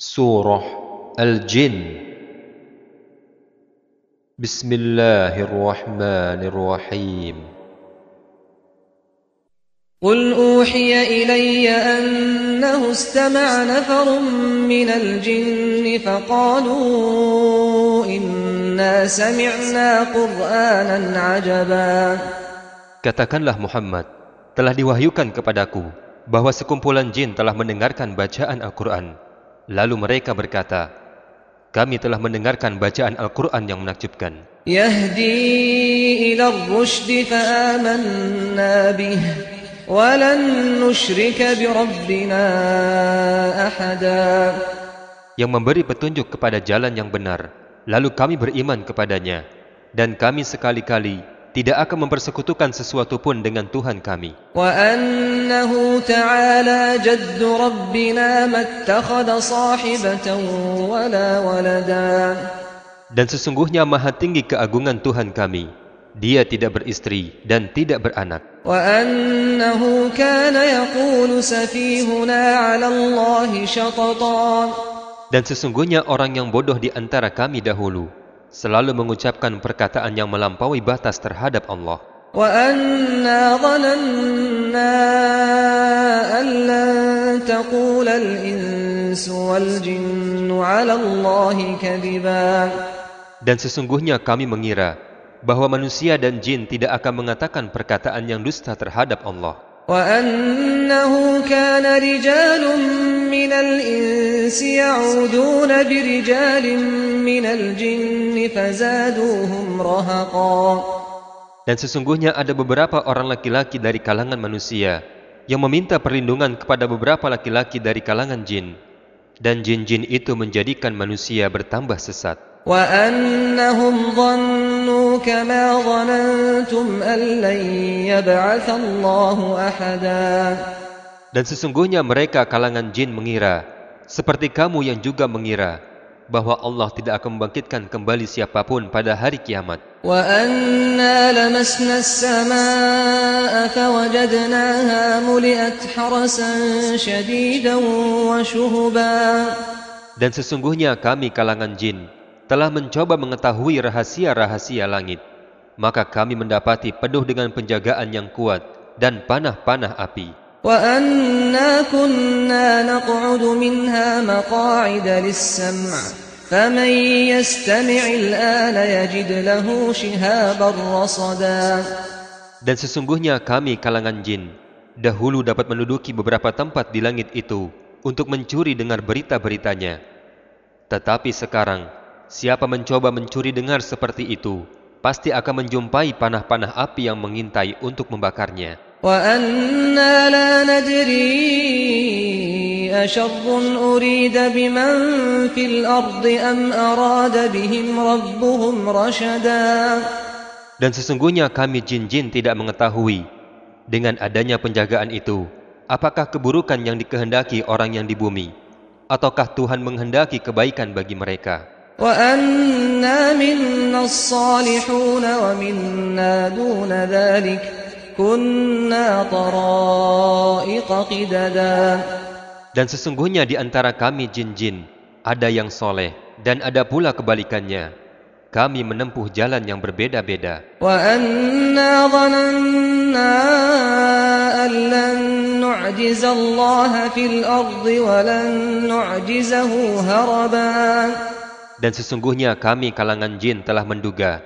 Surah Al-Jin Bismillahirrahmanirrahim قل أوحي إلي أنه استمع نفر من الجن فقالوا إنا سمعنا قرآنا عجبا Katakanlah Muhammad, telah diwahyukan kepadaku bahwa sekumpulan jin telah mendengarkan bacaan Al-Quran. Lalu mereka berkata, kami telah mendengarkan bacaan Al-Quran yang menakjubkan. Yahdi ila rushdi fa'amanna bih, walan nushrika ahada. Yang memberi petunjuk kepada jalan yang benar, lalu kami beriman kepadanya, dan kami sekali-kali tidak akan mempersekutukan sesuatu pun dengan Tuhan kami. Dan sesungguhnya maha tinggi keagungan Tuhan kami. Dia tidak beristri dan tidak beranak. Dan sesungguhnya orang yang bodoh di antara kami dahulu selalu mengucapkan perkataan yang melampaui batas terhadap Allah. وأنا ظننا أن لن تقول الإنس والجن على الله كذبا Dan sesungguhnya kami mengira bahwa manusia dan jin tidak akan mengatakan perkataan yang dusta terhadap Allah. وأنه كان رجال من الإنس يعودون برجال من الجن فزادوهم رهقا Dan sesungguhnya ada beberapa orang laki-laki dari kalangan manusia yang meminta perlindungan kepada beberapa laki-laki dari kalangan jin. Dan jin-jin itu menjadikan manusia bertambah sesat. وأنهم ظنوا كما ظننتم أن لن يبعث الله أحدا dan sesungguhnya mereka kalangan jin mengira, seperti kamu yang juga mengira, bahwa Allah tidak akan membangkitkan kembali siapa pun pada hari kiamat. Dan sesungguhnya kami kalangan jin telah mencoba mengetahui rahasia-rahasia langit. Maka kami mendapati penuh dengan penjagaan yang kuat dan panah-panah api. وأنا كنا نقعد منها مقاعد للسمع فمن يستمع الآن يجد له شهابا رصدا Dan sesungguhnya kami kalangan jin dahulu dapat menduduki beberapa tempat di langit itu untuk mencuri dengar berita-beritanya. Tetapi sekarang, siapa mencoba mencuri dengar seperti itu, pasti akan menjumpai panah-panah api yang mengintai untuk membakarnya. وأنا لا ندري أشر أريد بمن في الأرض أم أراد بهم ربهم رشدا Dan sesungguhnya kami jin-jin tidak mengetahui dengan adanya penjagaan itu, apakah keburukan yang dikehendaki orang yang di bumi, ataukah Tuhan menghendaki kebaikan bagi mereka. وأنا منا الصالحون ومنا دون ذلك كنا طرائق قددا Dan sesungguhnya di antara kami jin-jin, ada yang soleh dan ada pula kebalikannya. Kami menempuh jalan yang berbeda-beda. وأنا ظننا أن لن نعجز الله في الأرض ولن نعجزه هربا Dan sesungguhnya kami kalangan jin telah menduga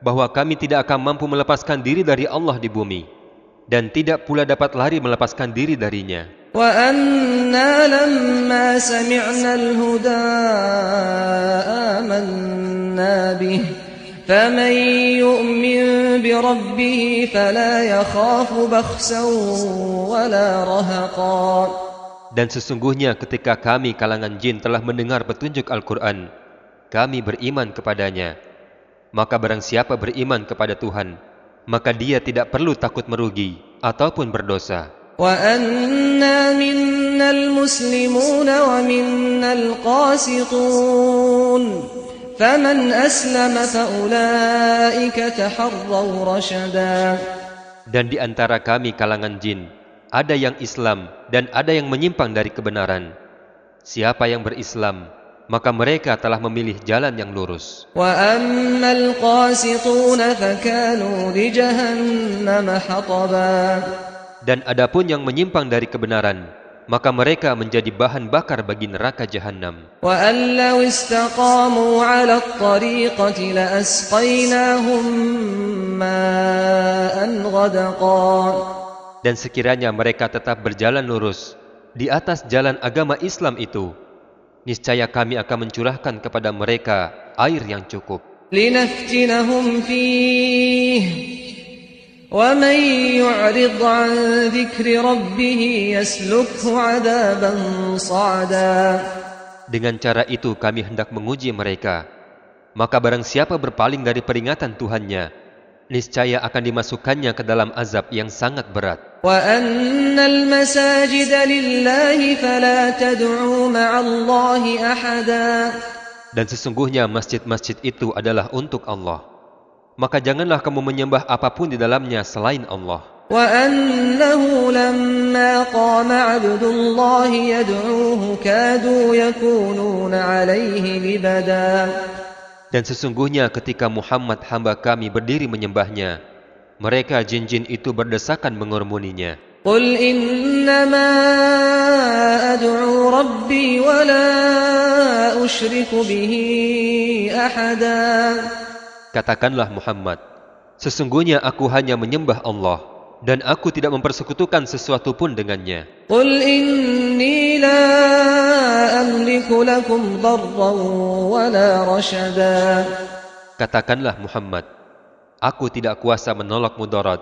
bahwa kami tidak akan mampu melepaskan diri dari Allah di bumi dan tidak pula dapat lari melepaskan diri darinya. وأنا لما سمعنا الهدى آمنا به فمن يؤمن بربه فلا يخاف بخسا ولا رهقا Dan sesungguhnya ketika kami kalangan jin telah mendengar petunjuk Al-Quran, kami beriman kepadanya. maka barang siapa beriman kepada Tuhan, maka dia tidak perlu takut merugi ataupun berdosa. Dan di antara kami kalangan jin, ada yang Islam dan ada yang menyimpang dari kebenaran. Siapa yang berislam, maka mereka telah memilih jalan yang lurus. Dan adapun yang menyimpang dari kebenaran, maka mereka menjadi bahan bakar bagi neraka jahanam. Dan sekiranya mereka tetap berjalan lurus di atas jalan agama Islam itu, niscaya kami akan mencurahkan kepada mereka air yang cukup. Dengan cara itu kami hendak menguji mereka. Maka barang siapa berpaling dari peringatan Tuhannya, niscaya akan dimasukkannya ke dalam azab yang sangat berat. وأن المساجد لله فلا تدعوا مع الله أحدا Dan sesungguhnya masjid-masjid itu adalah untuk Allah. Maka janganlah kamu menyembah apapun di dalamnya selain Allah. وأنه لما قام عبد الله يدعوه كادوا يكونون عليه لبدا Dan sesungguhnya ketika Muhammad hamba kami berdiri menyembahnya, mereka jin-jin itu berdesakan mengurmuninya. Qul innama ad'u rabbi wa la usyriku bihi ahada. Katakanlah Muhammad, sesungguhnya aku hanya menyembah Allah dan aku tidak mempersekutukan sesuatu pun dengannya. Katakanlah Muhammad, aku tidak kuasa menolak mudarat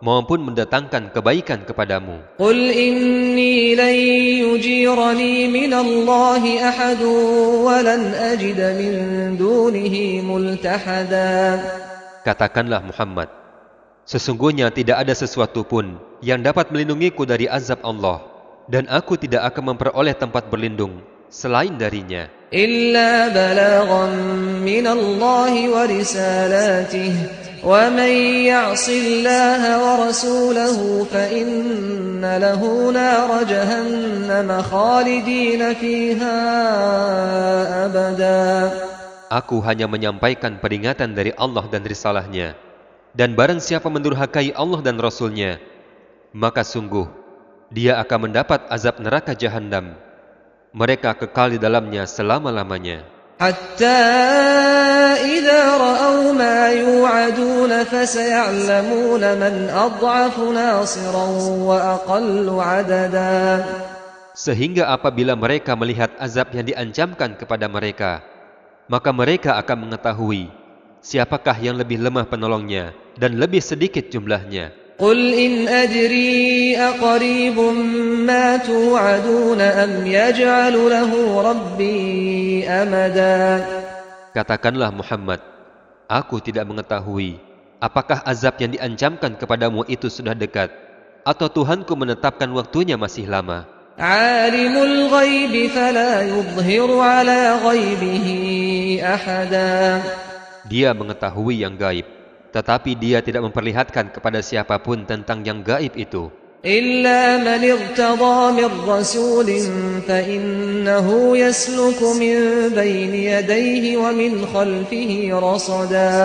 maupun mendatangkan kebaikan kepadamu. Qul inni lan yujirani ahadu wa lan ajida min dunihi multahada. Katakanlah Muhammad, sesungguhnya tidak ada sesuatu pun yang dapat melindungiku dari azab Allah dan aku tidak akan memperoleh tempat berlindung selain darinya. Illa minallahi wa risalatihi ومن يعص الله ورسوله فإن له نار جهنم خالدين فيها أبدا Aku hanya menyampaikan peringatan dari Allah dan risalahnya. Dan barang siapa mendurhakai Allah dan Rasulnya, maka sungguh dia akan mendapat azab neraka jahanam. Mereka kekal di dalamnya selama-lamanya. حتى إذا رأوا ما يوعدون فسيعلمون من أضعف ناصرا وأقل عددا Sehingga apabila mereka melihat azab yang diancamkan kepada mereka, maka mereka akan mengetahui siapakah yang lebih lemah penolongnya dan lebih sedikit jumlahnya. قل إن أدري أقريب ما توعدون أم يجعل له ربي أمدا Katakanlah Muhammad, aku tidak mengetahui apakah azab yang diancamkan kepadamu itu sudah dekat atau Tuhanku menetapkan waktunya masih lama. عالم الغيب فلا يظهر على غيبه أحدا Dia mengetahui yang gaib, tetapi dia tidak memperlihatkan kepada siapapun tentang yang gaib itu. إلا من ارتضى من رسول فإنه يسلك من بين يديه ومن خلفه رصدا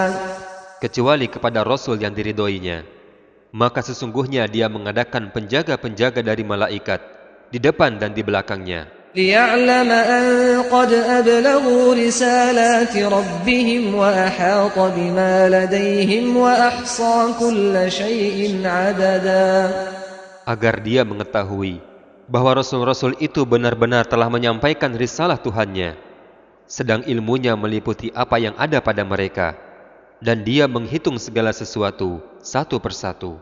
kecuali kepada Rasul yang diridhoinya. Maka sesungguhnya dia mengadakan penjaga-penjaga dari malaikat di depan dan di belakangnya, ليعلم أن قد أبلغوا رسالات ربهم وأحاط بما لديهم وأحصى كل شيء عددا agar dia mengetahui bahwa Rasul-Rasul itu benar-benar telah menyampaikan risalah Tuhannya, sedang ilmunya meliputi apa yang ada pada mereka, dan dia menghitung segala sesuatu satu persatu.